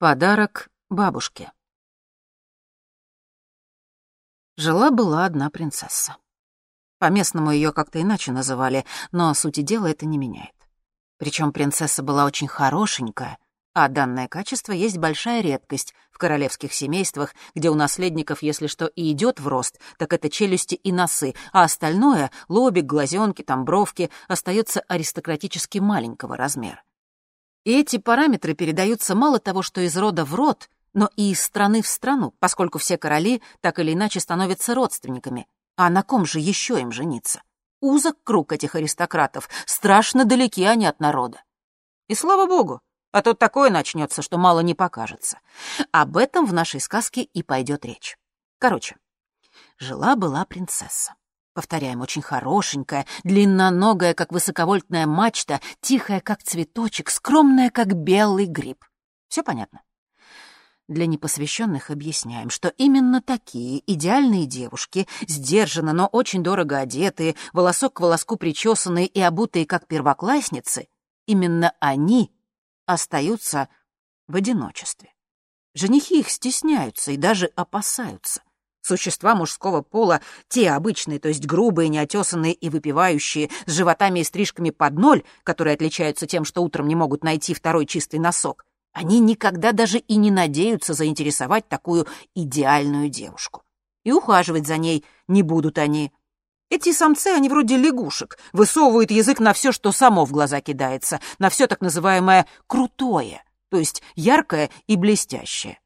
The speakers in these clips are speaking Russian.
Подарок бабушке. Жила-была одна принцесса. По-местному ее как-то иначе называли, но сути дела это не меняет. Причем принцесса была очень хорошенькая, а данное качество есть большая редкость в королевских семействах, где у наследников, если что и идет в рост, так это челюсти и носы, а остальное — лобик, глазенки, там бровки — остается аристократически маленького размера. И эти параметры передаются мало того, что из рода в род, но и из страны в страну, поскольку все короли так или иначе становятся родственниками. А на ком же еще им жениться? Узок круг этих аристократов, страшно далеки они от народа. И слава богу, а то такое начнется, что мало не покажется. Об этом в нашей сказке и пойдет речь. Короче, жила-была принцесса. Повторяем, очень хорошенькая, длинноногая, как высоковольтная мачта, тихая, как цветочек, скромная, как белый гриб. Все понятно? Для непосвященных объясняем, что именно такие идеальные девушки, сдержанно, но очень дорого одетые, волосок к волоску причесанные и обутые, как первоклассницы, именно они остаются в одиночестве. Женихи их стесняются и даже опасаются. Существа мужского пола, те обычные, то есть грубые, неотесанные и выпивающие, с животами и стрижками под ноль, которые отличаются тем, что утром не могут найти второй чистый носок, они никогда даже и не надеются заинтересовать такую идеальную девушку. И ухаживать за ней не будут они. Эти самцы, они вроде лягушек, высовывают язык на все, что само в глаза кидается, на все так называемое «крутое», то есть яркое и блестящее.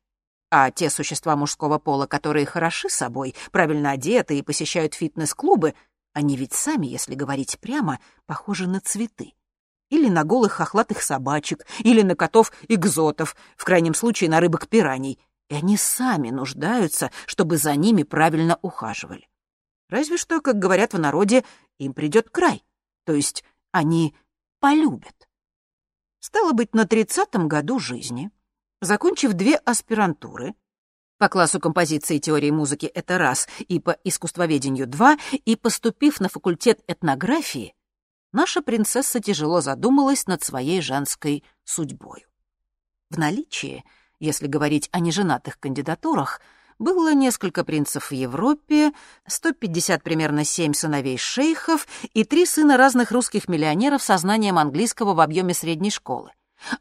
А те существа мужского пола, которые хороши собой, правильно одеты и посещают фитнес-клубы, они ведь сами, если говорить прямо, похожи на цветы. Или на голых хохлатых собачек, или на котов-экзотов, в крайнем случае на рыбок-пираний. И они сами нуждаются, чтобы за ними правильно ухаживали. Разве что, как говорят в народе, им придет край. То есть они полюбят. Стало быть, на тридцатом году жизни Закончив две аспирантуры, по классу композиции и теории музыки это раз, и по искусствоведению два, и поступив на факультет этнографии, наша принцесса тяжело задумалась над своей женской судьбой. В наличии, если говорить о неженатых кандидатурах, было несколько принцев в Европе, 150 примерно семь сыновей шейхов и три сына разных русских миллионеров со знанием английского в объеме средней школы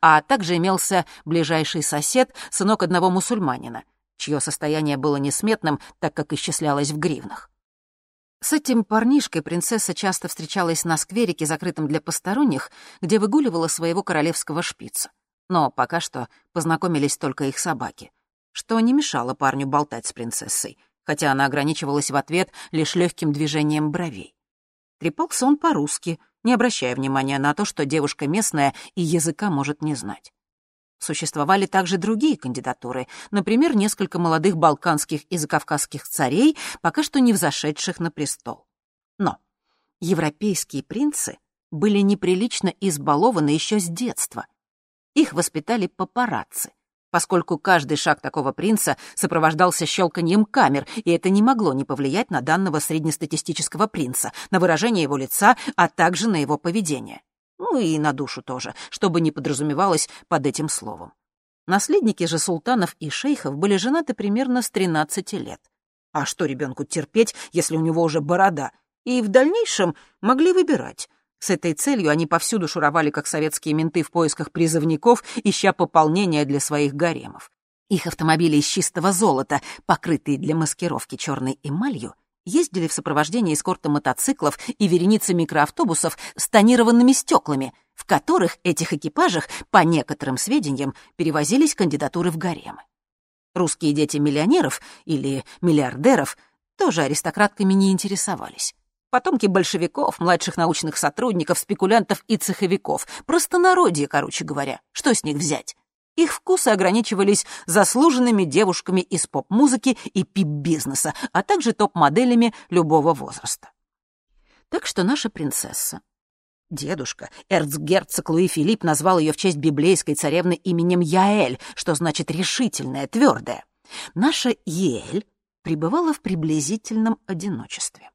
а также имелся ближайший сосед, сынок одного мусульманина, чье состояние было несметным, так как исчислялось в гривнах. С этим парнишкой принцесса часто встречалась на скверике, закрытом для посторонних, где выгуливала своего королевского шпица. Но пока что познакомились только их собаки, что не мешало парню болтать с принцессой, хотя она ограничивалась в ответ лишь легким движением бровей. Трепался он по-русски — не обращая внимания на то, что девушка местная и языка может не знать. Существовали также другие кандидатуры, например, несколько молодых балканских и закавказских царей, пока что не взошедших на престол. Но европейские принцы были неприлично избалованы еще с детства. Их воспитали папарацци — поскольку каждый шаг такого принца сопровождался щелканьем камер, и это не могло не повлиять на данного среднестатистического принца, на выражение его лица, а также на его поведение. Ну и на душу тоже, чтобы не подразумевалось под этим словом. Наследники же султанов и шейхов были женаты примерно с 13 лет. А что ребенку терпеть, если у него уже борода? И в дальнейшем могли выбирать — с этой целью они повсюду шуровали, как советские менты в поисках призывников, ища пополнения для своих гаремов. Их автомобили из чистого золота, покрытые для маскировки черной эмалью, ездили в сопровождении эскорта мотоциклов и вереницы микроавтобусов с тонированными стеклами, в которых этих экипажах, по некоторым сведениям, перевозились кандидатуры в гаремы. Русские дети миллионеров или миллиардеров тоже аристократками не интересовались. Потомки большевиков, младших научных сотрудников, спекулянтов и цеховиков. Простонародье, короче говоря. Что с них взять? Их вкусы ограничивались заслуженными девушками из поп-музыки и пип-бизнеса, а также топ-моделями любого возраста. Так что наша принцесса, Дедушка, эрцгерцог Луи Филипп, назвал ее в честь библейской царевны именем Яэль, что значит решительная, твердая. Наша Яэль пребывала в приблизительном одиночестве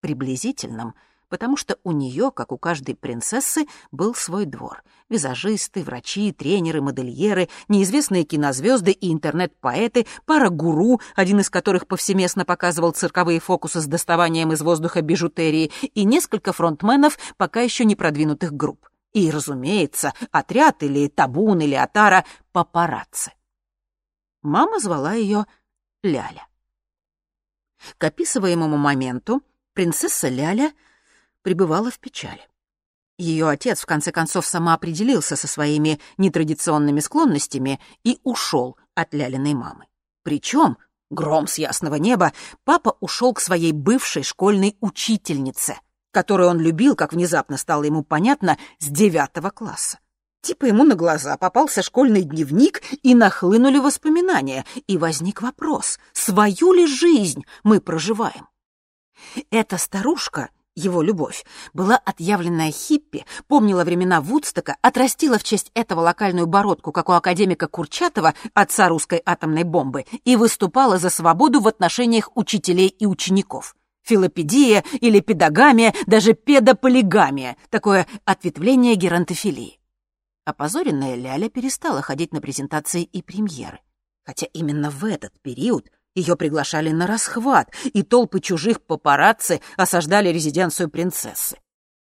приблизительном, потому что у нее, как у каждой принцессы, был свой двор. Визажисты, врачи, тренеры, модельеры, неизвестные кинозвезды и интернет-поэты, пара гуру, один из которых повсеместно показывал цирковые фокусы с доставанием из воздуха бижутерии, и несколько фронтменов пока еще не продвинутых групп. И, разумеется, отряд или табун или отара — папарацци. Мама звала ее Ляля. К описываемому моменту принцесса Ляля пребывала в печали. Ее отец, в конце концов, самоопределился со своими нетрадиционными склонностями и ушел от Лялиной мамы. Причем, гром с ясного неба, папа ушел к своей бывшей школьной учительнице, которую он любил, как внезапно стало ему понятно, с девятого класса. Типа ему на глаза попался школьный дневник, и нахлынули воспоминания, и возник вопрос, свою ли жизнь мы проживаем? Эта старушка, его любовь, была отъявленная хиппи, помнила времена Вудстока, отрастила в честь этого локальную бородку, как у академика Курчатова, отца русской атомной бомбы, и выступала за свободу в отношениях учителей и учеников. Филопедия или педагамия, даже педополигамия — такое ответвление геронтофилии. Опозоренная Ляля перестала ходить на презентации и премьеры. Хотя именно в этот период ее приглашали на расхват, и толпы чужих папарацци осаждали резиденцию принцессы.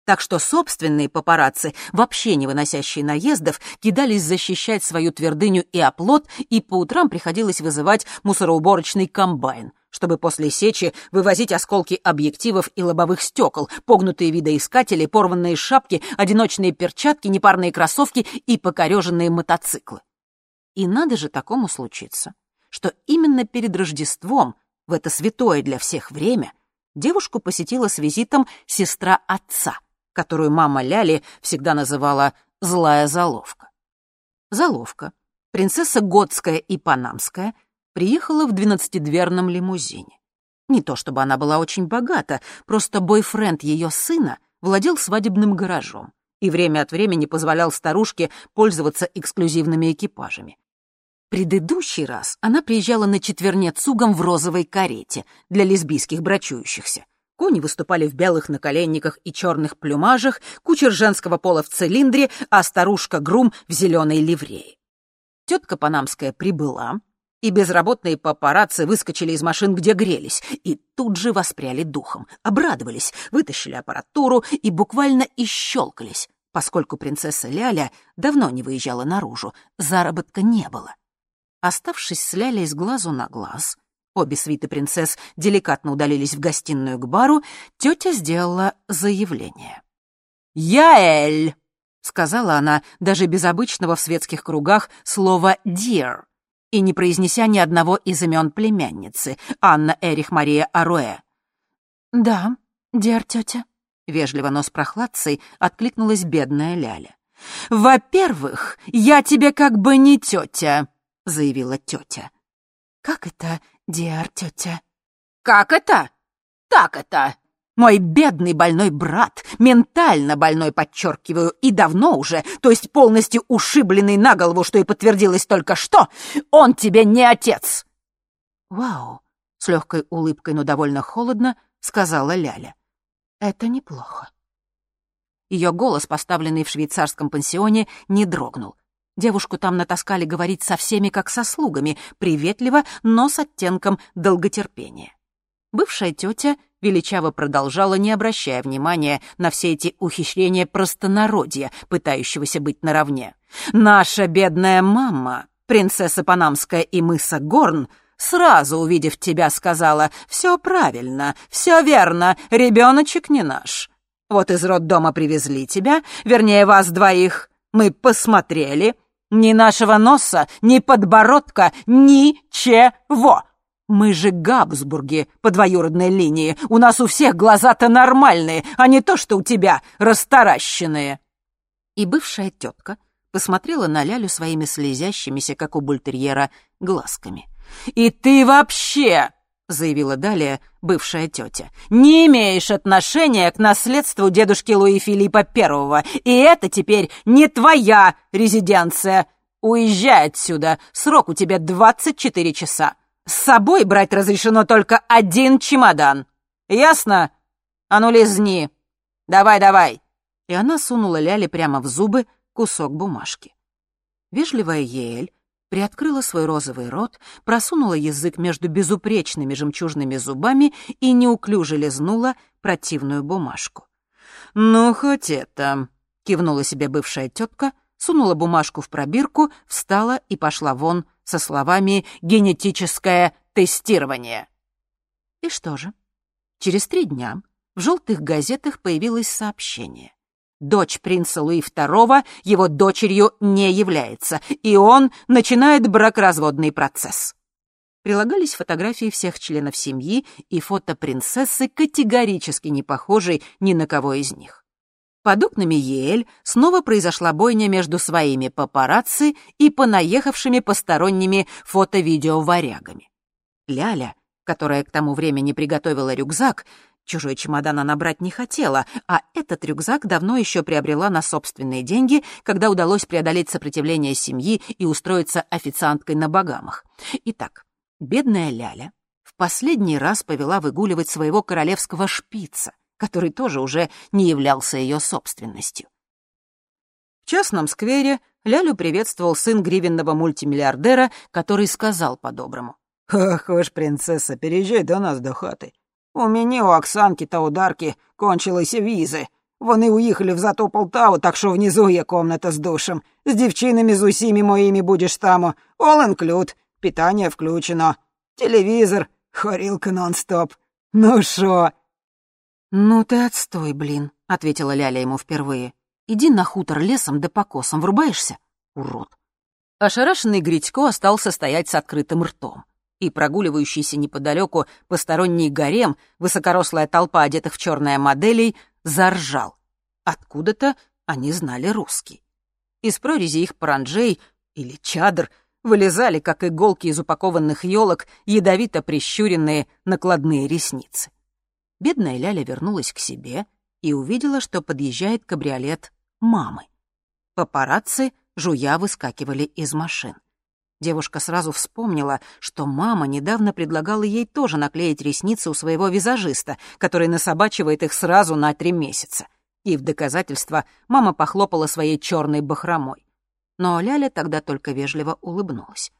Так что собственные папарацци, вообще не выносящие наездов, кидались защищать свою твердыню и оплот, и по утрам приходилось вызывать мусороуборочный комбайн, чтобы после сечи вывозить осколки объективов и лобовых стекол, погнутые видоискатели, порванные шапки, одиночные перчатки, непарные кроссовки и покореженные мотоциклы. И надо же такому случиться, что именно перед Рождеством, в это святое для всех время, девушку посетила с визитом сестра отца, которую мама Ляли всегда называла «злая заловка». Заловка, принцесса Готская и Панамская — приехала в двенадцатидверном лимузине. Не то чтобы она была очень богата, просто бойфренд ее сына владел свадебным гаражом и время от времени позволял старушке пользоваться эксклюзивными экипажами. Предыдущий раз она приезжала на четверне цугом в розовой карете для лесбийских брачующихся. Кони выступали в белых наколенниках и черных плюмажах, кучер женского пола в цилиндре, а старушка-грум в зеленой ливрее. Тетка Панамская прибыла, и безработные папарацци выскочили из машин, где грелись, и тут же воспряли духом, обрадовались, вытащили аппаратуру и буквально ищелкались, поскольку принцесса Ляля давно не выезжала наружу, заработка не было. Оставшись с Лялей с глазу на глаз, обе свиты принцесс деликатно удалились в гостиную к бару, тетя сделала заявление. «Яэль!» — сказала она, даже без обычного в светских кругах слова «dear», и не произнеся ни одного из имен племянницы, Анна Эрих Мария Аруэ. «Да, дер тетя», — вежливо, но с прохладцей откликнулась бедная Ляля. «Во-первых, я тебе как бы не тетя», — заявила тетя. «Как это, диар тетя?» «Как это? Так это!» Мой бедный больной брат, ментально больной, подчеркиваю, и давно уже, то есть полностью ушибленный на голову, что и подтвердилось только что, он тебе не отец!» «Вау!» — с легкой улыбкой, но довольно холодно, сказала Ляля. «Это неплохо». Ее голос, поставленный в швейцарском пансионе, не дрогнул. Девушку там натаскали говорить со всеми как со слугами, приветливо, но с оттенком долготерпения. Бывшая тетя величаво продолжала, не обращая внимания на все эти ухищрения простонародья, пытающегося быть наравне. «Наша бедная мама, принцесса Панамская и мыса Горн, сразу увидев тебя, сказала, «Все правильно, все верно, ребеночек не наш». Вот из роддома привезли тебя, вернее, вас двоих. Мы посмотрели. Ни нашего носа, ни подбородка, ничего. «Мы же Габсбурги по двоюродной линии. У нас у всех глаза-то нормальные, а не то, что у тебя растаращенные». И бывшая тетка посмотрела на Лялю своими слезящимися, как у бультерьера, глазками. «И ты вообще!» — заявила далее бывшая тетя. «Не имеешь отношения к наследству дедушки Луи Филиппа Первого, и это теперь не твоя резиденция. Уезжай отсюда, срок у тебя двадцать четыре часа. С собой брать разрешено только один чемодан. Ясно? А ну лизни. Давай, давай!» И она сунула Ляле прямо в зубы кусок бумажки. Вежливая Еэль приоткрыла свой розовый рот, просунула язык между безупречными жемчужными зубами и неуклюже лизнула противную бумажку. «Ну, хоть это...» — кивнула себе бывшая тетка, сунула бумажку в пробирку, встала и пошла вон со словами «генетическое тестирование». И что же? Через три дня в желтых газетах появилось сообщение. Дочь принца Луи II его дочерью не является, и он начинает бракоразводный процесс. Прилагались фотографии всех членов семьи и фото принцессы, категорически не похожей ни на кого из них. Под окнами Еэль снова произошла бойня между своими папарацци и понаехавшими посторонними фото-видео-варягами. Ляля, которая к тому времени приготовила рюкзак, Чужой чемодан она брать не хотела, а этот рюкзак давно еще приобрела на собственные деньги, когда удалось преодолеть сопротивление семьи и устроиться официанткой на Багамах. Итак, бедная Ляля в последний раз повела выгуливать своего королевского шпица, который тоже уже не являлся ее собственностью. В частном сквере Лялю приветствовал сын гривенного мультимиллиардера, который сказал по-доброму. «Ах уж, принцесса, переезжай до нас до хаты. У меня у Оксанки та ударки кончилися візи. Вони уїхали в зато Полтаву, так що внизу є комната з душем. З дівчинами з усіми моїми будеш там. All include, питання включено. Телевізор, хорілка нон-стоп. Ну шо?» «Ну ты отстой, блин», — ответила Ляля ему впервые. «Иди на хутор лесом да покосом, врубаешься? Урод». Ошарашенный Гритько остался стоять с открытым ртом и прогуливающийся неподалеку посторонний гарем, высокорослая толпа одетых в черное моделей, заржал. Откуда-то они знали русский. Из прорези их паранджей или чадр вылезали, как иголки из упакованных елок, ядовито прищуренные накладные ресницы. Бедная Ляля вернулась к себе и увидела, что подъезжает кабриолет мамы. Папарацци, жуя, выскакивали из машин. Девушка сразу вспомнила, что мама недавно предлагала ей тоже наклеить ресницы у своего визажиста, который насобачивает их сразу на три месяца. И в доказательство мама похлопала своей черной бахромой. Но Ляля тогда только вежливо улыбнулась.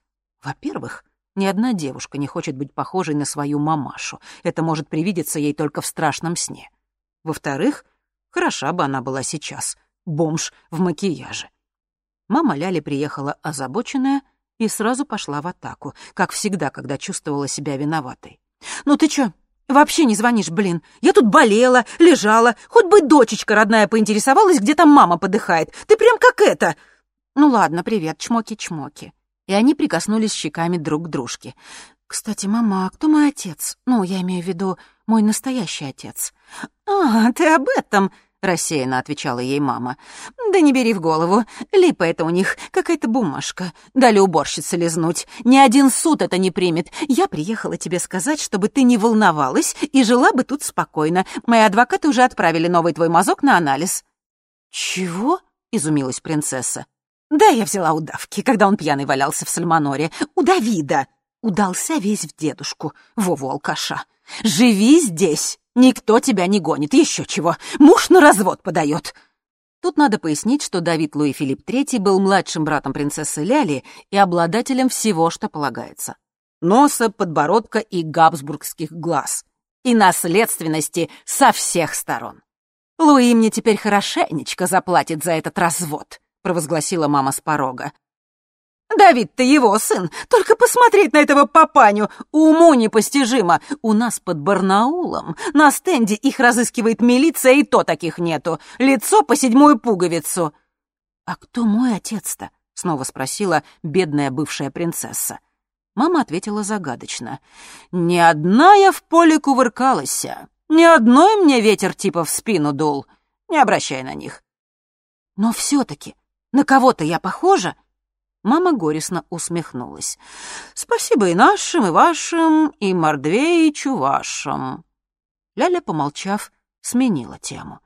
Во-первых, ни одна девушка не хочет быть похожей на свою мамашу. Это может привидеться ей только в страшном сне. Во-вторых, хороша бы она была сейчас. Бомж в макияже. Мама Ляли приехала озабоченная, и сразу пошла в атаку, как всегда, когда чувствовала себя виноватой. «Ну ты чё, вообще не звонишь, блин? Я тут болела, лежала, хоть бы дочечка родная поинтересовалась, где там мама подыхает. Ты прям как это!» «Ну ладно, привет, чмоки-чмоки». И они прикоснулись щеками друг к дружке. «Кстати, мама, а кто мой отец? Ну, я имею в виду, мой настоящий отец». «А, ты об этом!» — рассеянно отвечала ей мама. «Да не бери в голову. Липа это у них, какая-то бумажка. Дали уборщице лизнуть. Ни один суд это не примет. Я приехала тебе сказать, чтобы ты не волновалась и жила бы тут спокойно. Мои адвокаты уже отправили новый твой мазок на анализ». «Чего?» — изумилась принцесса. «Да, я взяла удавки, когда он пьяный валялся в Сальманоре. У Давида. Удался весь в дедушку. Вову алкаша. Живи здесь!» Никто тебя не гонит, еще чего. Муж на развод подает. Тут надо пояснить, что Давид Луи Филипп III был младшим братом принцессы Ляли и обладателем всего, что полагается. Носа, подбородка и габсбургских глаз. И наследственности со всех сторон. «Луи мне теперь хорошенечко заплатит за этот развод», — провозгласила мама с порога. Давид-то его сын. Только посмотреть на этого папаню уму непостижимо. У нас под Барнаулом на стенде их разыскивает милиция, и то таких нету. Лицо по седьмую пуговицу. «А кто мой отец-то?» — снова спросила бедная бывшая принцесса. Мама ответила загадочно. «Ни одна я в поле кувыркалась. Ни одной мне ветер типа в спину дул. Не обращай на них». «Но все-таки на кого-то я похожа?» Мама горестно усмехнулась. «Спасибо и нашим, и вашим, и Мордвеичу вашим». Ляля, помолчав, сменила тему.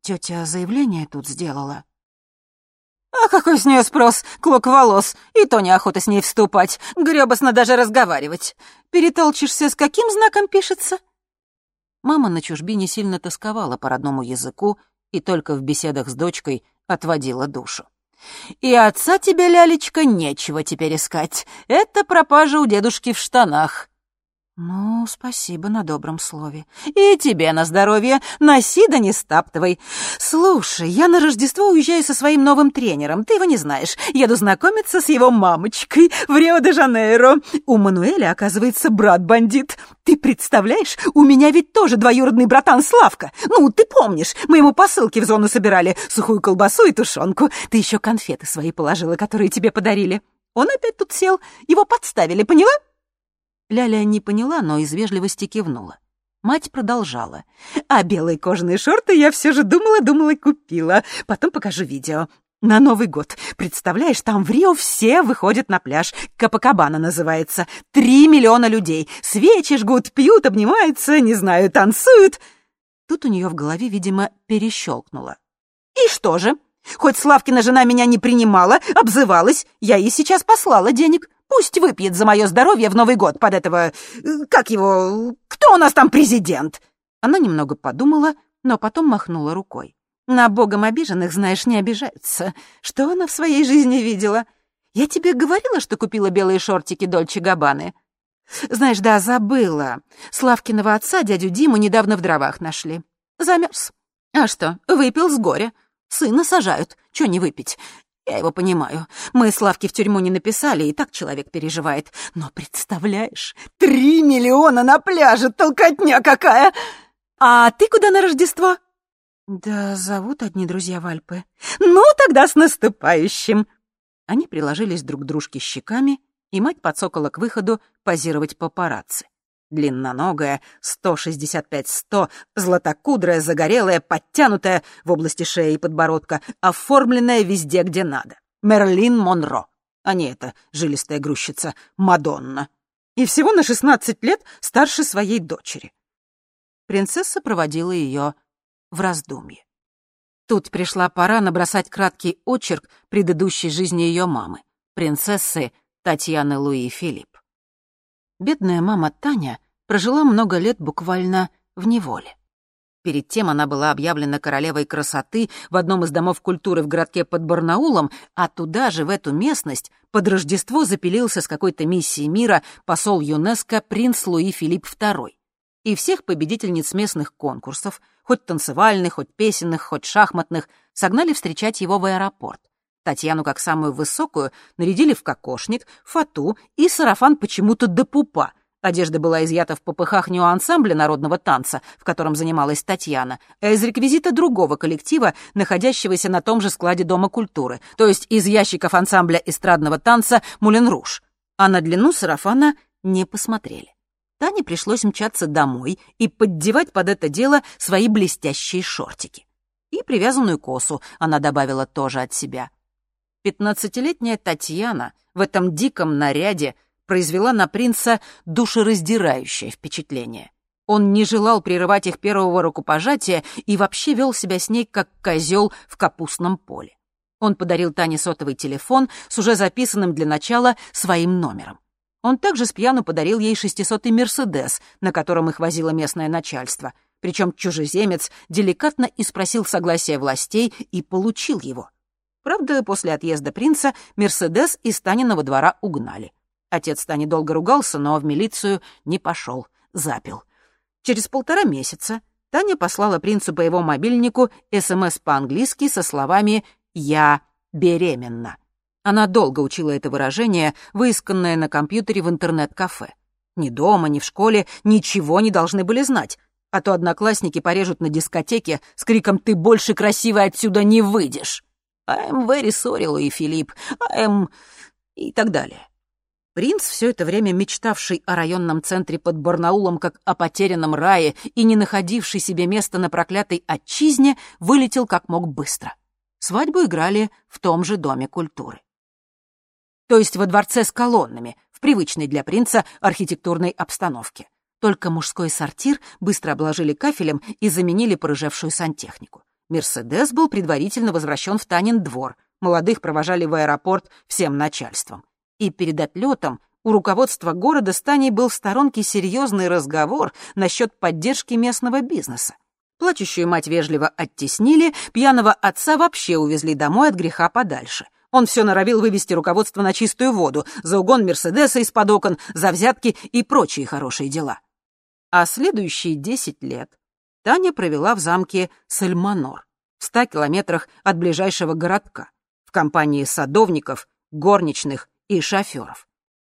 «Тетя заявление тут сделала». «А какой с нее спрос? Клок волос. И то неохота с ней вступать. Грёбосно даже разговаривать. Перетолчишься, с каким знаком пишется?» Мама на чужбине сильно тосковала по родному языку и только в беседах с дочкой отводила душу. «И отца тебе, лялечка, нечего теперь искать. Это пропажа у дедушки в штанах. «Ну, спасибо на добром слове». «И тебе на здоровье. Носи да не стаптывай. Слушай, я на Рождество уезжаю со своим новым тренером. Ты его не знаешь. Еду знакомиться с его мамочкой в Рио-де-Жанейро. У Мануэля, оказывается, брат-бандит. Ты представляешь, у меня ведь тоже двоюродный братан Славка. Ну, ты помнишь, мы ему посылки в зону собирали, сухую колбасу и тушенку. Ты еще конфеты свои положила, которые тебе подарили. Он опять тут сел, его подставили, поняла?» Ляля не поняла, но из вежливости кивнула. Мать продолжала. «А белые кожаные шорты я все же думала-думала купила. Потом покажу видео. На Новый год. Представляешь, там в Рио все выходят на пляж. Капакабана называется. Три миллиона людей. Свечи жгут, пьют, обнимаются, не знаю, танцуют». Тут у нее в голове, видимо, перещелкнуло. «И что же? Хоть Славкина жена меня не принимала, обзывалась, я ей сейчас послала денег. Пусть выпьет за мое здоровье в Новый год под этого... Э, как его... Кто у нас там президент?» Она немного подумала, но потом махнула рукой. «На богом обиженных, знаешь, не обижаются. Что она в своей жизни видела? Я тебе говорила, что купила белые шортики Дольче Габбаны?» «Знаешь, да, забыла. Славкиного отца, дядю Диму, недавно в дровах нашли. Замерз. А что, выпил с горя. Сына сажают. Чё не выпить? Я его понимаю. Мы Славки в тюрьму не написали, и так человек переживает. Но представляешь, три миллиона на пляже, толкотня какая! А ты куда на Рождество? Да зовут одни друзья в Альпы. Ну, тогда с наступающим. Они приложились друг к дружке щеками, и мать подсокола к выходу позировать папарацци. Длинноногая, 165-100, златокудрая, загорелая, подтянутая в области шеи и подбородка, оформленная везде, где надо. Мерлин Монро. А не эта жилистая грузчица Мадонна. И всего на 16 лет старше своей дочери. Принцесса проводила ее в раздумье. Тут пришла пора набросать краткий очерк предыдущей жизни ее мамы, принцессы Татьяны Луи Филипп. Бедная мама Таня прожила много лет буквально в неволе. Перед тем она была объявлена королевой красоты в одном из домов культуры в городке под Барнаулом, а туда же, в эту местность, под Рождество запилился с какой-то миссией мира посол ЮНЕСКО принц Луи Филипп II. И всех победительниц местных конкурсов, хоть танцевальных, хоть песенных, хоть шахматных, согнали встречать его в аэропорт. Татьяну, как самую высокую, нарядили в кокошник, фату и сарафан почему-то до пупа. Одежда была изъята в попыхах не у ансамбля народного танца, в котором занималась Татьяна, а из реквизита другого коллектива, находящегося на том же складе Дома культуры, то есть из ящиков ансамбля эстрадного танца «Мулен Руж». А на длину сарафана не посмотрели. Тане пришлось мчаться домой и поддевать под это дело свои блестящие шортики. И привязанную косу она добавила тоже от себя. Пятнадцатилетняя Татьяна в этом диком наряде произвела на принца душераздирающее впечатление. Он не желал прерывать их первого рукопожатия и вообще вел себя с ней как козел в капустном поле. Он подарил Тане сотовый телефон с уже записанным для начала своим номером. Он также с пьяну подарил ей шестисотый «Мерседес», на котором их возило местное начальство. Причем чужеземец деликатно и спросил согласия властей и получил его — Правда, после отъезда принца Мерседес из Таниного двора угнали. Отец Тани долго ругался, но в милицию не пошел, запил. Через полтора месяца Таня послала принцу по его мобильнику СМС по-английски со словами «Я беременна». Она долго учила это выражение, выисканное на компьютере в интернет-кафе. Ни дома, ни в школе ничего не должны были знать, а то одноклассники порежут на дискотеке с криком «Ты больше красивой отсюда не выйдешь!» «I'm very sorry, Луи Филипп, I'm...» и так далее. Принц, все это время мечтавший о районном центре под Барнаулом как о потерянном рае и не находивший себе места на проклятой отчизне, вылетел как мог быстро. Свадьбу играли в том же Доме культуры. То есть во дворце с колоннами, в привычной для принца архитектурной обстановке. Только мужской сортир быстро обложили кафелем и заменили порыжевшую сантехнику. Мерседес был предварительно возвращен в Танин двор. Молодых провожали в аэропорт всем начальством. И перед отлетом у руководства города с Таней был в сторонке серьезный разговор насчет поддержки местного бизнеса. Плачущую мать вежливо оттеснили, пьяного отца вообще увезли домой от греха подальше. Он все норовил вывести руководство на чистую воду, за угон Мерседеса из-под окон, за взятки и прочие хорошие дела. А следующие десять лет Таня провела в замке Сальманор, в ста километрах от ближайшего городка, в компании садовников, горничных и шоферов.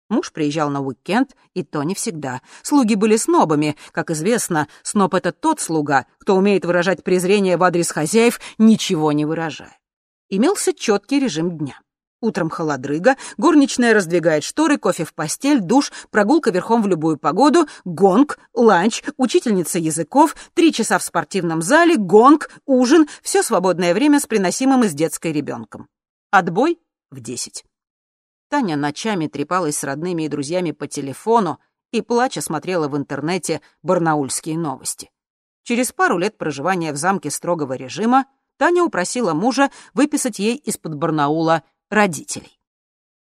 Муж приезжал на уикенд, и то не всегда. Слуги были снобами. Как известно, сноб — это тот слуга, кто умеет выражать презрение в адрес хозяев, ничего не выражая. Имелся четкий режим дня. Утром холодрыга, горничная раздвигает шторы, кофе в постель, душ, прогулка верхом в любую погоду, гонг, ланч, учительница языков, три часа в спортивном зале, гонг, ужин, все свободное время с приносимым из детской ребенком. Отбой в десять. Таня ночами трепалась с родными и друзьями по телефону и, плача, смотрела в интернете барнаульские новости. Через пару лет проживания в замке строгого режима Таня упросила мужа выписать ей из-под Барнаула родителей.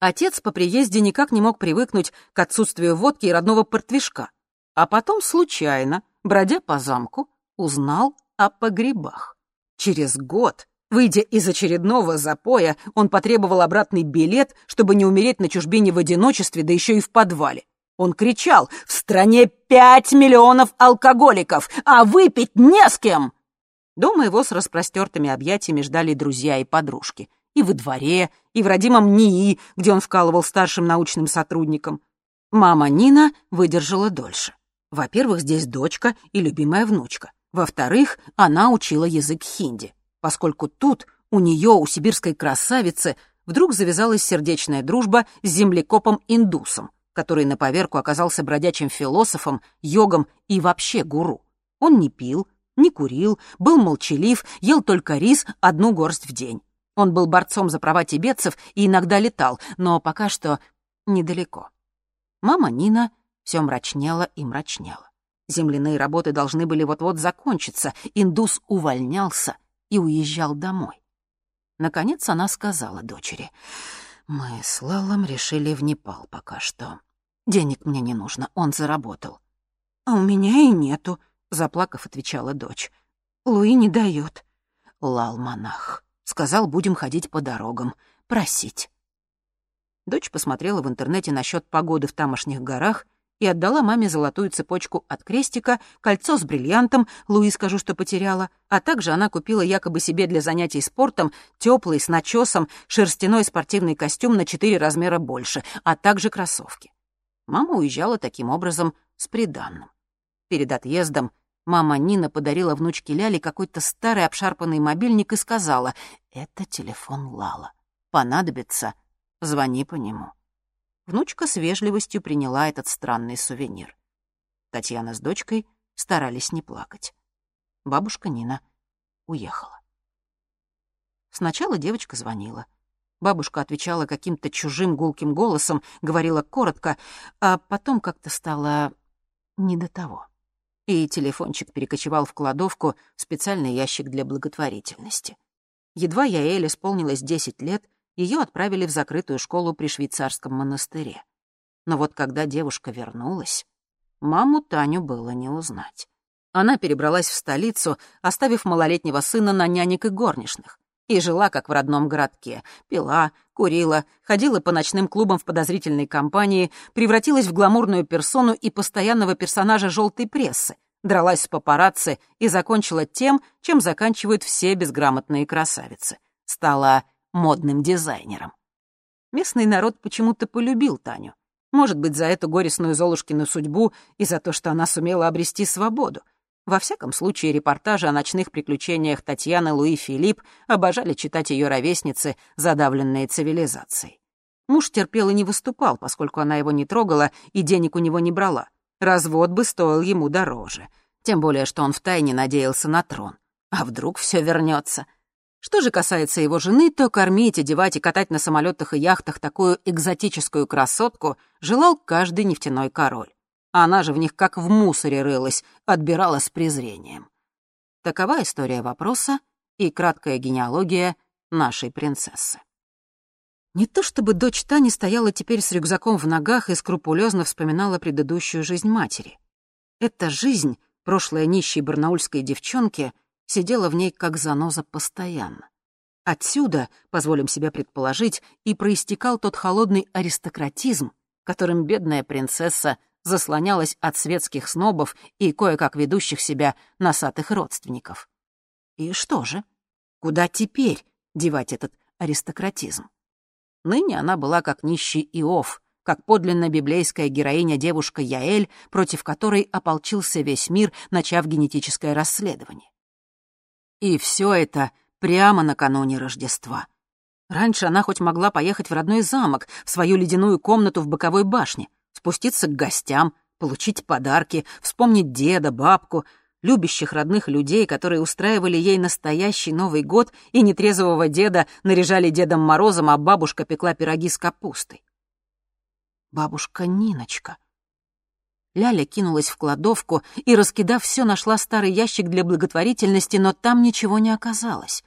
Отец по приезде никак не мог привыкнуть к отсутствию водки и родного портвишка, а потом случайно, бродя по замку, узнал о погребах. Через год Выйдя из очередного запоя, он потребовал обратный билет, чтобы не умереть на чужбине в одиночестве, да еще и в подвале. Он кричал «В стране пять миллионов алкоголиков, а выпить не с кем!» Дома его с распростертыми объятиями ждали друзья и подружки. И во дворе, и в родимом НИИ, где он вкалывал старшим научным сотрудником. Мама Нина выдержала дольше. Во-первых, здесь дочка и любимая внучка. Во-вторых, она учила язык хинди поскольку тут у нее, у сибирской красавицы, вдруг завязалась сердечная дружба с землекопом-индусом, который на поверку оказался бродячим философом, йогом и вообще гуру. Он не пил, не курил, был молчалив, ел только рис одну горсть в день. Он был борцом за права тибетцев и иногда летал, но пока что недалеко. Мама Нина все мрачнела и мрачнела. Земляные работы должны были вот-вот закончиться, индус увольнялся — и уезжал домой. Наконец она сказала дочери, «Мы с Лалом решили в Непал пока что. Денег мне не нужно, он заработал». «А у меня и нету», — заплакав, отвечала дочь. «Луи не дает. «Лал монах. Сказал, будем ходить по дорогам, просить». Дочь посмотрела в интернете насчет погоды в тамошних горах и отдала маме золотую цепочку от крестика, кольцо с бриллиантом, Луи скажу, что потеряла, а также она купила якобы себе для занятий спортом теплый с начесом шерстяной спортивный костюм на четыре размера больше, а также кроссовки. Мама уезжала таким образом с приданным. Перед отъездом мама Нина подарила внучке Ляле какой-то старый обшарпанный мобильник и сказала «Это телефон Лала. Понадобится, звони по нему». Внучка с вежливостью приняла этот странный сувенир. Татьяна с дочкой старались не плакать. Бабушка Нина уехала. Сначала девочка звонила. Бабушка отвечала каким-то чужим гулким голосом, говорила коротко, а потом как-то стало не до того. И телефончик перекочевал в кладовку, специальный ящик для благотворительности. Едва я Эль исполнилось десять лет, ее отправили в закрытую школу при швейцарском монастыре. Но вот когда девушка вернулась, маму Таню было не узнать. Она перебралась в столицу, оставив малолетнего сына на нянек и горничных, и жила как в родном городке. Пила, курила, ходила по ночным клубам в подозрительной компании, превратилась в гламурную персону и постоянного персонажа желтой прессы, дралась с папарацци и закончила тем, чем заканчивают все безграмотные красавицы. Стала модным дизайнером. Местный народ почему-то полюбил Таню. Может быть, за эту горестную Золушкину судьбу и за то, что она сумела обрести свободу. Во всяком случае, репортажи о ночных приключениях Татьяны Луи Филипп обожали читать ее ровесницы, задавленные цивилизацией. Муж терпел и не выступал, поскольку она его не трогала и денег у него не брала. Развод бы стоил ему дороже. Тем более, что он втайне надеялся на трон. А вдруг все вернется? Что же касается его жены, то кормить, одевать и катать на самолетах и яхтах такую экзотическую красотку желал каждый нефтяной король. Она же в них как в мусоре рылась, отбирала с презрением. Такова история вопроса и краткая генеалогия нашей принцессы. Не то чтобы дочь Тани стояла теперь с рюкзаком в ногах и скрупулезно вспоминала предыдущую жизнь матери. Эта жизнь, прошлая нищей барнаульской девчонки, сидела в ней как заноза постоянно. Отсюда, позволим себе предположить, и проистекал тот холодный аристократизм, которым бедная принцесса заслонялась от светских снобов и кое-как ведущих себя носатых родственников. И что же? Куда теперь девать этот аристократизм? Ныне она была как нищий Иов, как подлинно библейская героиня-девушка Яэль, против которой ополчился весь мир, начав генетическое расследование. И все это прямо накануне Рождества. Раньше она хоть могла поехать в родной замок, в свою ледяную комнату в боковой башне, спуститься к гостям, получить подарки, вспомнить деда, бабку, любящих родных людей, которые устраивали ей настоящий Новый год и нетрезвого деда наряжали Дедом Морозом, а бабушка пекла пироги с капустой. Бабушка Ниночка. Ляля кинулась в кладовку и, раскидав все, нашла старый ящик для благотворительности, но там ничего не оказалось.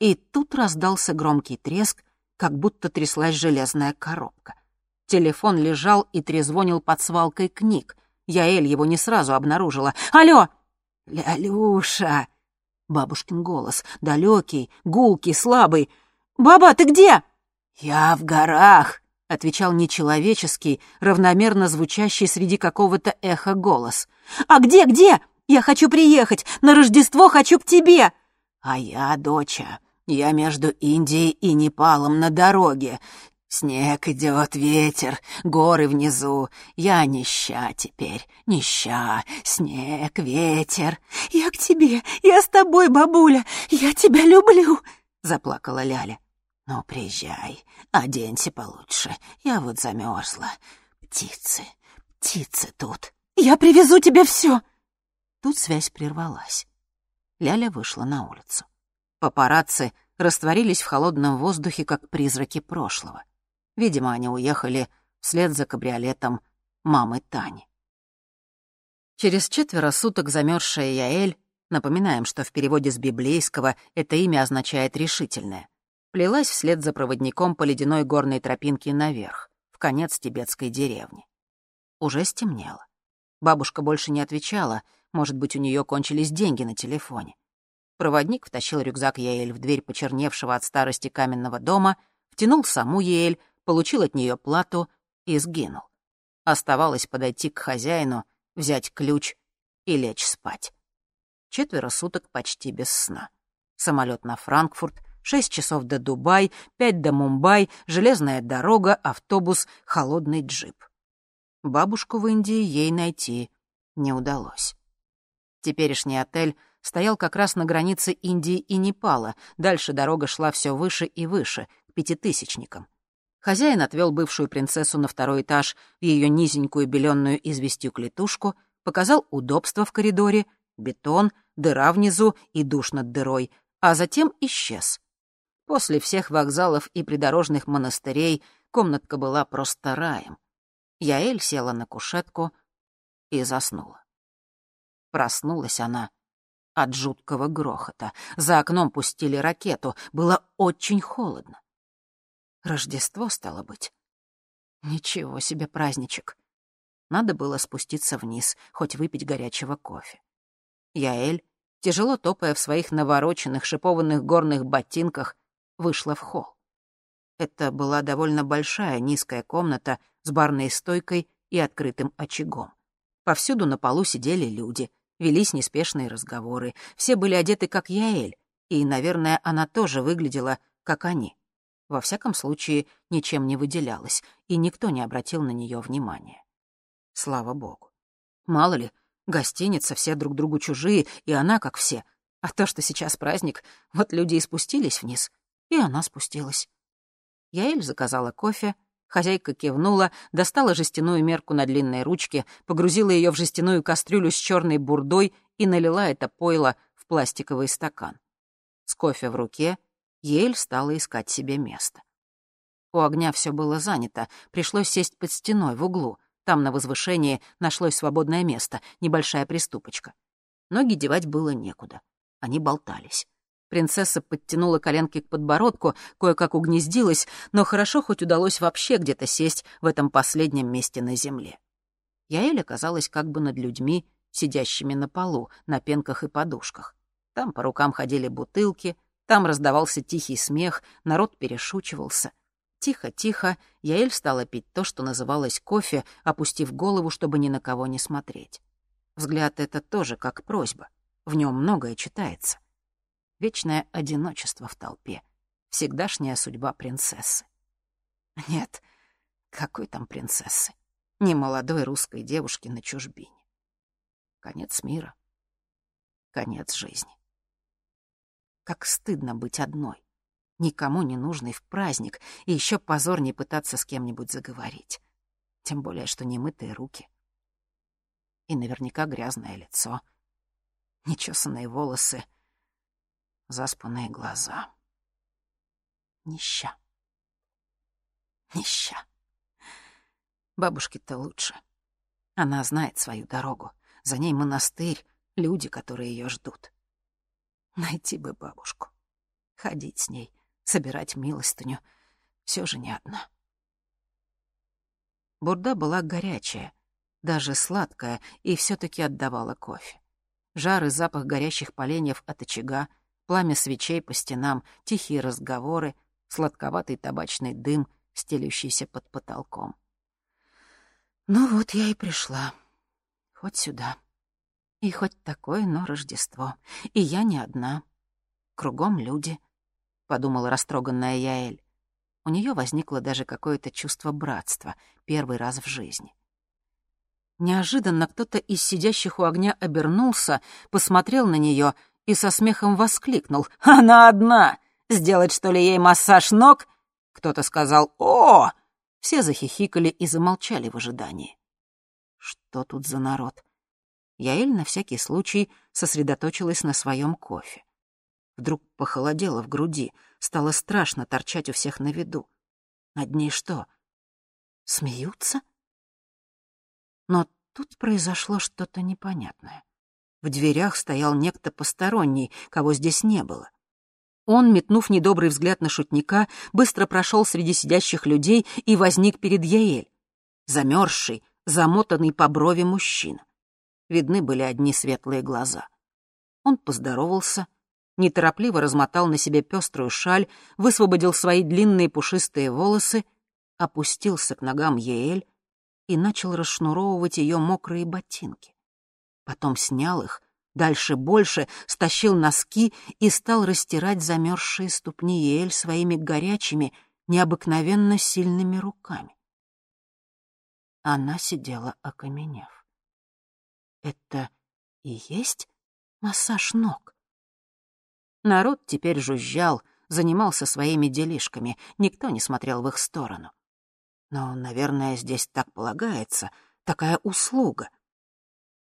И тут раздался громкий треск, как будто тряслась железная коробка. Телефон лежал и трезвонил под свалкой книг. Яэль его не сразу обнаружила. «Алло!» «Лялюша!» Бабушкин голос, далекий, гулкий, слабый. «Баба, ты где?» «Я в горах», — отвечал нечеловеческий, равномерно звучащий среди какого-то эха голос. «А где, где? Я хочу приехать! На Рождество хочу к тебе!» «А я, доча, я между Индией и Непалом на дороге. Снег идет, ветер, горы внизу. Я нища теперь, нища, снег, ветер. Я к тебе, я с тобой, бабуля, я тебя люблю, заплакала Ляля. Ну, приезжай, оденься получше, я вот замерзла. Птицы, птицы тут. Я привезу тебе все. Тут связь прервалась. Ляля вышла на улицу. Папарацци растворились в холодном воздухе, как призраки прошлого. Видимо, они уехали вслед за кабриолетом мамы Тани. Через четверо суток замерзшая Яэль, напоминаем, что в переводе с библейского это имя означает «решительное», плелась вслед за проводником по ледяной горной тропинке наверх, в конец тибетской деревни. Уже стемнело. Бабушка больше не отвечала, может быть, у нее кончились деньги на телефоне. Проводник втащил рюкзак Яэль в дверь почерневшего от старости каменного дома, втянул саму Яэль, получил от нее плату и сгинул. Оставалось подойти к хозяину, взять ключ и лечь спать. Четверо суток почти без сна. Самолет на Франкфурт, шесть часов до Дубай, пять до Мумбай, железная дорога, автобус, холодный джип. Бабушку в Индии ей найти не удалось. Теперешний отель стоял как раз на границе Индии и Непала, дальше дорога шла все выше и выше, к пятитысячникам. Хозяин отвел бывшую принцессу на второй этаж в ее низенькую беленную известью клетушку, показал удобства в коридоре, бетон, дыра внизу и душ над дырой, а затем исчез. После всех вокзалов и придорожных монастырей комнатка была просто раем. Яэль села на кушетку и заснула. Проснулась она от жуткого грохота. За окном пустили ракету. Было очень холодно. Рождество, стало быть. Ничего себе праздничек. Надо было спуститься вниз, хоть выпить горячего кофе. Яэль, тяжело топая в своих навороченных шипованных горных ботинках, вышла в холл. Это была довольно большая низкая комната с барной стойкой и открытым очагом. Повсюду на полу сидели люди, велись неспешные разговоры. Все были одеты, как Яэль, и, наверное, она тоже выглядела, как они. Во всяком случае, ничем не выделялась, и никто не обратил на нее внимания. Слава богу. Мало ли, гостиница, все друг другу чужие, и она как все. А то, что сейчас праздник, вот люди и спустились вниз, и она спустилась. Яэль заказала кофе, хозяйка кивнула, достала жестяную мерку на длинной ручке, погрузила ее в жестяную кастрюлю с черной бурдой и налила это пойло в пластиковый стакан. С кофе в руке Ель стала искать себе место. У огня все было занято, пришлось сесть под стеной в углу. Там на возвышении нашлось свободное место, небольшая приступочка. Ноги девать было некуда. Они болтались. Принцесса подтянула коленки к подбородку, кое-как угнездилась, но хорошо хоть удалось вообще где-то сесть в этом последнем месте на земле. Яэль оказалась как бы над людьми, сидящими на полу, на пенках и подушках. Там по рукам ходили бутылки, там раздавался тихий смех, народ перешучивался. Тихо-тихо Яэль стала пить то, что называлось кофе, опустив голову, чтобы ни на кого не смотреть. Взгляд — это тоже как просьба. В нем многое читается. Вечное одиночество в толпе. Всегдашняя судьба принцессы. Нет, какой там принцессы? Не молодой русской девушки на чужбине. Конец мира. Конец жизни. Как стыдно быть одной. Никому не нужный в праздник, и еще позорнее пытаться с кем-нибудь заговорить. Тем более, что немытые руки. И наверняка грязное лицо. Нечесанные волосы — заспанные глаза. Нища. Нища. Бабушке-то лучше. Она знает свою дорогу. За ней монастырь, люди, которые ее ждут. Найти бы бабушку. Ходить с ней, собирать милостыню. Все же не одна. Бурда была горячая, даже сладкая, и все таки отдавала кофе. Жар и запах горящих поленьев от очага — пламя свечей по стенам, тихие разговоры, сладковатый табачный дым, стелющийся под потолком. Ну вот я и пришла. Хоть сюда. И хоть такое, но Рождество. И я не одна. Кругом люди, — подумала растроганная Яэль. У нее возникло даже какое-то чувство братства, первый раз в жизни. Неожиданно кто-то из сидящих у огня обернулся, посмотрел на нее и со смехом воскликнул. «Она одна! Сделать, что ли, ей массаж ног?» Кто-то сказал «О!» Все захихикали и замолчали в ожидании. Что тут за народ? Яэль на всякий случай сосредоточилась на своем кофе. Вдруг похолодело в груди, стало страшно торчать у всех на виду. Над ней что, смеются? Но тут произошло что-то непонятное. В дверях стоял некто посторонний, кого здесь не было. Он, метнув недобрый взгляд на шутника, быстро прошел среди сидящих людей и возник перед Яэль. Замерзший, замотанный по брови мужчина. Видны были одни светлые глаза. Он поздоровался, неторопливо размотал на себе пеструю шаль, высвободил свои длинные пушистые волосы, опустился к ногам Яэль и начал расшнуровывать ее мокрые ботинки потом снял их, дальше больше, стащил носки и стал растирать замерзшие ступни Ель своими горячими, необыкновенно сильными руками. Она сидела окаменев. Это и есть массаж ног? Народ теперь жужжал, занимался своими делишками, никто не смотрел в их сторону. Но, наверное, здесь так полагается, такая услуга.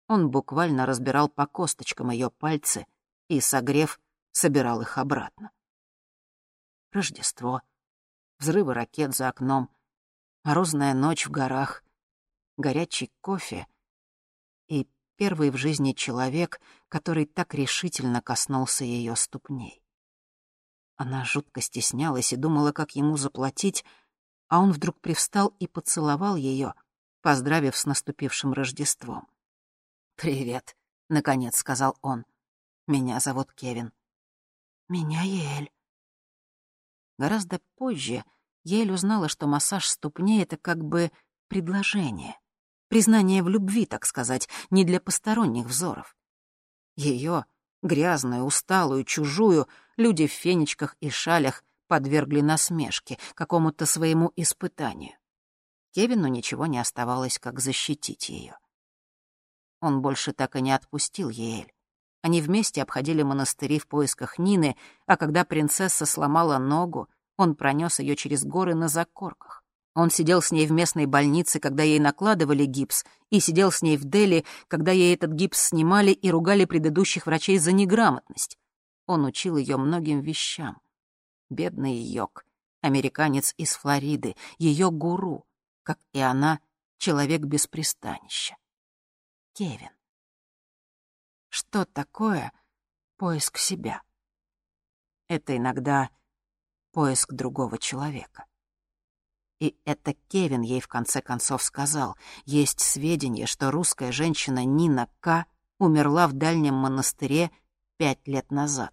Он буквально разбирал по косточкам ее пальцы и, согрев, собирал их обратно. Рождество, взрывы ракет за окном, морозная ночь в горах, горячий кофе первый в жизни человек, который так решительно коснулся ее ступней. Она жутко стеснялась и думала, как ему заплатить, а он вдруг привстал и поцеловал ее, поздравив с наступившим Рождеством. «Привет», — наконец сказал он. «Меня зовут Кевин». «Меня Ель». Гораздо позже Ель узнала, что массаж ступней — это как бы предложение. Признание в любви, так сказать, не для посторонних взоров. Ее, грязную, усталую, чужую, люди в фенечках и шалях подвергли насмешке, какому-то своему испытанию. Кевину ничего не оставалось, как защитить ее. Он больше так и не отпустил Еэль. Они вместе обходили монастыри в поисках Нины, а когда принцесса сломала ногу, он пронес ее через горы на закорках. Он сидел с ней в местной больнице, когда ей накладывали гипс, и сидел с ней в Дели, когда ей этот гипс снимали и ругали предыдущих врачей за неграмотность. Он учил ее многим вещам. Бедный Йок, американец из Флориды, ее гуру, как и она, человек без пристанища. Кевин. Что такое поиск себя? Это иногда поиск другого человека. И это Кевин ей в конце концов сказал. Есть сведения, что русская женщина Нина К. умерла в дальнем монастыре пять лет назад.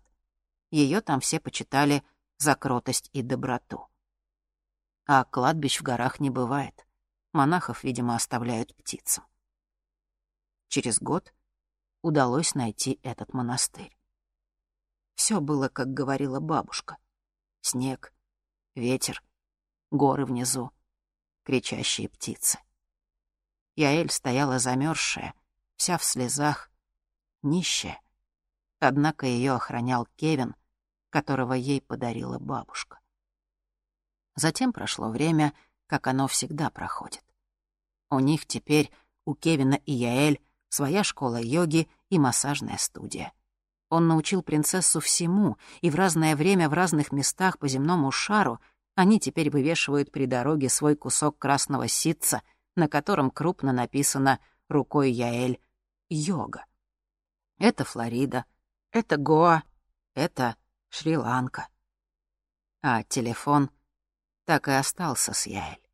Ее там все почитали за кротость и доброту. А кладбищ в горах не бывает. Монахов, видимо, оставляют птицам. Через год удалось найти этот монастырь. Все было, как говорила бабушка. Снег, ветер, горы внизу, кричащие птицы. Яэль стояла замерзшая, вся в слезах, нищая. Однако ее охранял Кевин, которого ей подарила бабушка. Затем прошло время, как оно всегда проходит. У них теперь, у Кевина и Яэль, своя школа йоги и массажная студия. Он научил принцессу всему, и в разное время в разных местах по земному шару они теперь вывешивают при дороге свой кусок красного ситца, на котором крупно написано рукой Яэль «Йога». Это Флорида, это Гоа, это Шри-Ланка. А телефон так и остался с Яэль.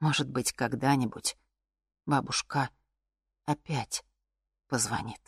Может быть, когда-нибудь бабушка опять позвонит.